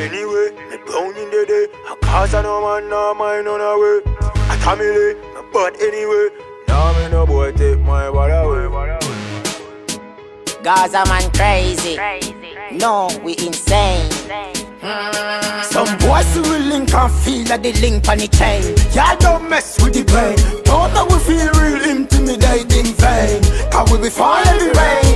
Anyway, me brown in the day. I cause I no man, no mind on the way. I family, me but anyway. Now me no boy take my body away. Gaza man crazy. No, we insane. Some boys who will link and feel that they link on the chain. Y'all don't mess with the brain. Don't know we feel real intimidating vain. Cause we be fall every rain.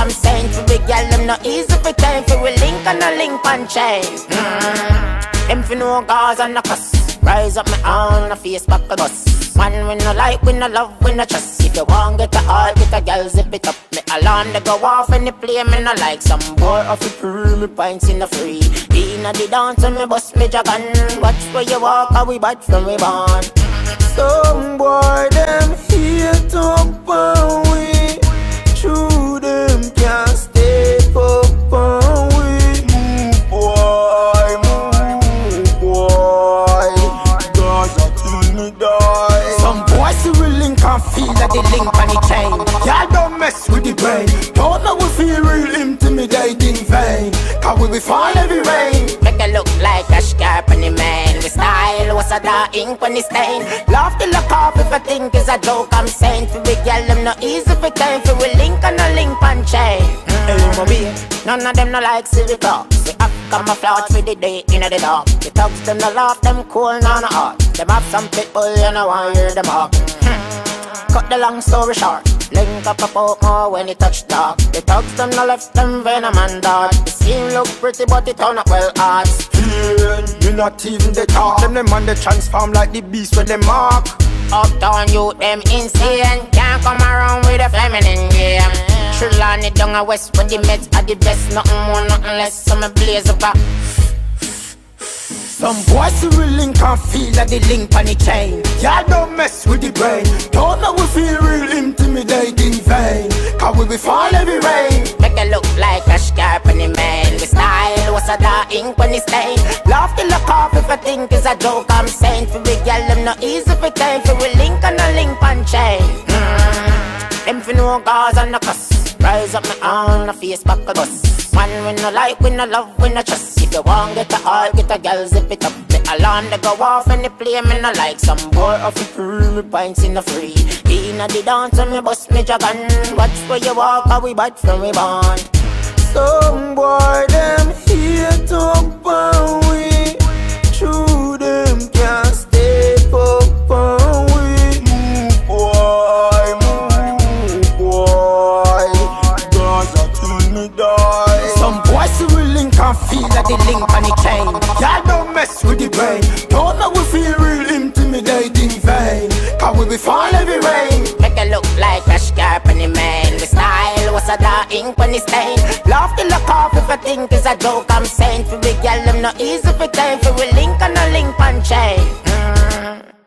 I'm saying for big girl, them not easy for time. For we link on a link on chain. Mm. Them for no cause and no cuss. Rise up my own, a face back a bus. Man, we no like, we no love, we no trust. If you want get a all, get a girl, zip it up. Me alarm, they go off and they play me no like. Some boy off the pre, me pints in the free. Inna the dance and me bust me dragon. Watch where you walk, how we bad from we born. Some boy them here and feel that the link on the chain. Y'all don't mess with the brain. Don't know we feel real intimidating vain. Cause we be fall every rain. Make it look like a scarp on the man. We style was a dark ink on the stain. Love till the cough if I think it's a joke. I'm saying for big girl, them no easy for time. For we link on a link on chain. Baby. None of them no like silly talk. We up camouflage for the day in the dark. The thugs them no laugh, them cool, no no hot. Them have some people, you know I hear them talk. Hmm. Cut the long story short. Link up a poke more when it touch dark. The thugs them no left them venom and dart. The scene look pretty but it turn up well. Pain, you not even the talk. Them them man they transform like the beast when they mark. Uptown youth them insane. Can't come around with a feminine game. Trillon it down a west when the meds are the best. Nothing more, nothing less. So me blaze up a Some boys who will link and feel that they link on the chain. Y'all don't mess with the brain. Don't know we feel real intimidating in vain. Cause we be fall every rain. Make it look like a scarp on the man. We style was a dark ink on the stain. Till the cough if I think is a joke. I'm saying for big girl, them no easy for time. For we link on a link on chain. Mm. Them for no cause and no cuss. Rise up my own, a face back a bus. Man, we no like, we no love, we no trust. If you want get the get a girl, zip it up. Me alarm, they go off and they play me no like. Some boy off the free, me pints in the free. Inna the dance and me bust me dragon. Watch where you walk, how we bite from we born. Some boy them here to burn we. True them can't stay up on we. Move boy, move boy. Gaza till me die. Some boys who link feel that the link on the chain. Y'all don't mess with the brain. Don't know we feel real intimidating vain. Cause we be fall every rain. Make it look like a scarp on the man. We style was a dark ink on the stain. Love till the cough if I think is a joke. I'm saying for big girl, them no easy for time. For we link on a link on chain. Mm.